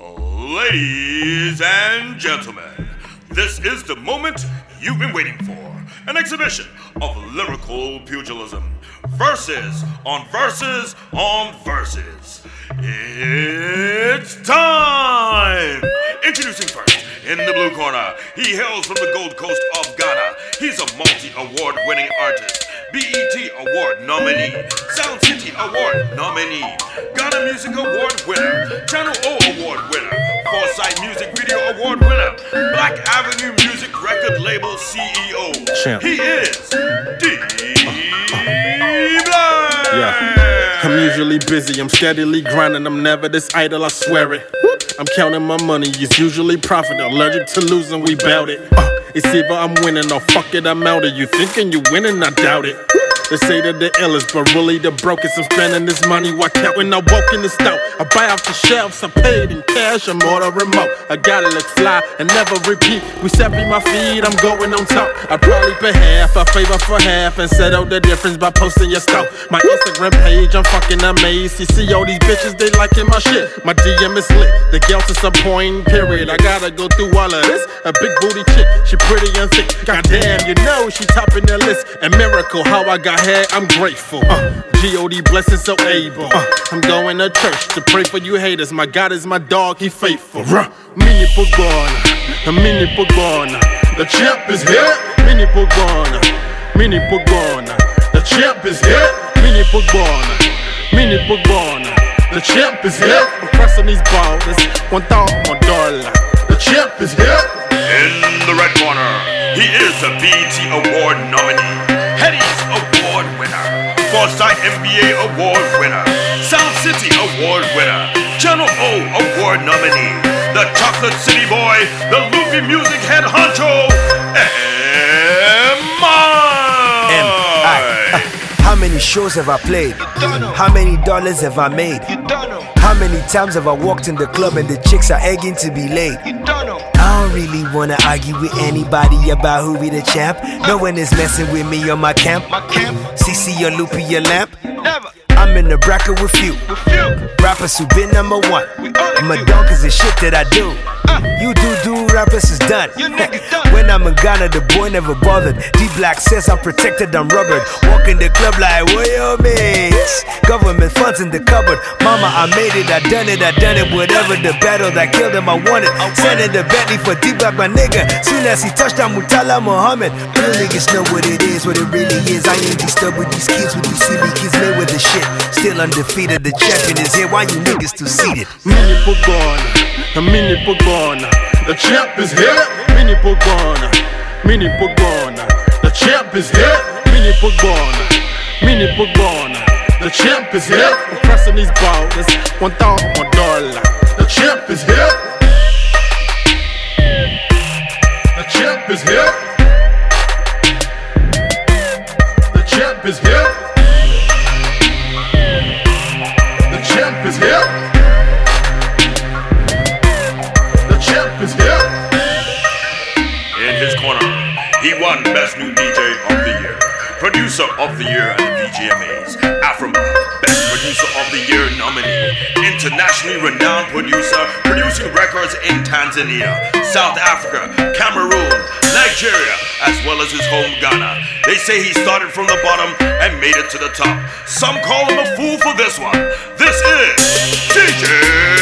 Ladies and gentlemen, this is the moment you've been waiting for. An exhibition of lyrical pugilism. Verses on verses on verses. It's time! Introducing first, in the blue corner, he hails from the Gold Coast of Ghana. He's a multi award winning artist, BET Award nominee, Sound City Award nominee, Ghana Music Award winner, Channel O Award winner, Foresight Music Video Award winner, Black Avenue Music Record Label CEO. Champ. He is D Black. Yeah. I'm usually busy, I'm steadily grinding, I'm never this idle, I swear it. I'm counting my money, it's usually profit. Allergic to losing, we bout it. Uh, it's either I'm winning or fuck it, I'm out of you. Thinking you winning, I doubt it. They say that the illest, but really the brokest. I'm spending this money while counting. I walk in the store. I buy off the shelves, I paid in cash, I'm order remote. I gotta look fly and never repeat. We set me my feet, I'm going on top. I probably pay half, a favor for half, and set settle the difference by posting your stuff. My Instagram page, I'm fucking amazed. You see all these bitches, they liking my shit. My DM is lit, the girl's disappointing, period. I gotta go through all of this. A big booty chick, she pretty and thick. Goddamn, you know she topping the list. A miracle, how I got here, I'm grateful. Uh, God blessing, so able. Uh, I'm going to church to pray for you haters. My God is my dog, he faithful. Ruh. Mini Pugona, a mini Pugona. The champ is here. Mini Pugona, mini Pugona. The champ is here. Mini Pugona, mini Pugona. The champ is here. I'm pressing these balls. One thousand dollar. The champ is here. In the red corner, he is a BET Award nominee, Headies Award winner, Foresight NBA Award winner, Sound City Award winner, Channel O Award nominee, the Chocolate City Boy, the Loopy Music Head Honcho, M.I. How many shows have I played? How many dollars have I made? How many times have I walked in the club and the chicks are egging to be late? I don't really wanna argue with anybody about who be the champ. No one is messing with me on my camp. CC or Loopy your lamp. I'm in the bracket with you. Rappers who been number one. I'm a dog cause the shit that I do. You do do rappers is done. when I'm in Ghana, the boy never bothered. D Black says I'm protected, I'm rubbered. Walk in the club like, what your mates? Government funds in the cupboard. Mama, I made it, I done it, I done it. Whatever the battle that killed him, I won it. Sending the Bentley for D Black, my nigga. Soon as he touched on Murtala Muhammed. Real niggas know what it is, what it really is. I ain't disturbed with these kids, with these silly kids made with the shit. Still undefeated, the champion is here. Why you niggas still seated? Mini Pugona, a mini Pugona. The champ is here. Mini Pugona, mini Pugona. The champ is here. Mini Pugona, mini Pugona. The champ is here. I'm pressing these balls. One thousand more dollar. The champ is here. The champ is here. The champ is here. The champ is here. The champ is here. In his corner, he won Best New DJ of the Year, Producer of the Year at the VGMAs, internationally renowned producer, producing records in Tanzania, South Africa, Cameroon, Nigeria, as well as his home Ghana. They say he started from the bottom and made it to the top. Some call him a fool for this one. This is DJ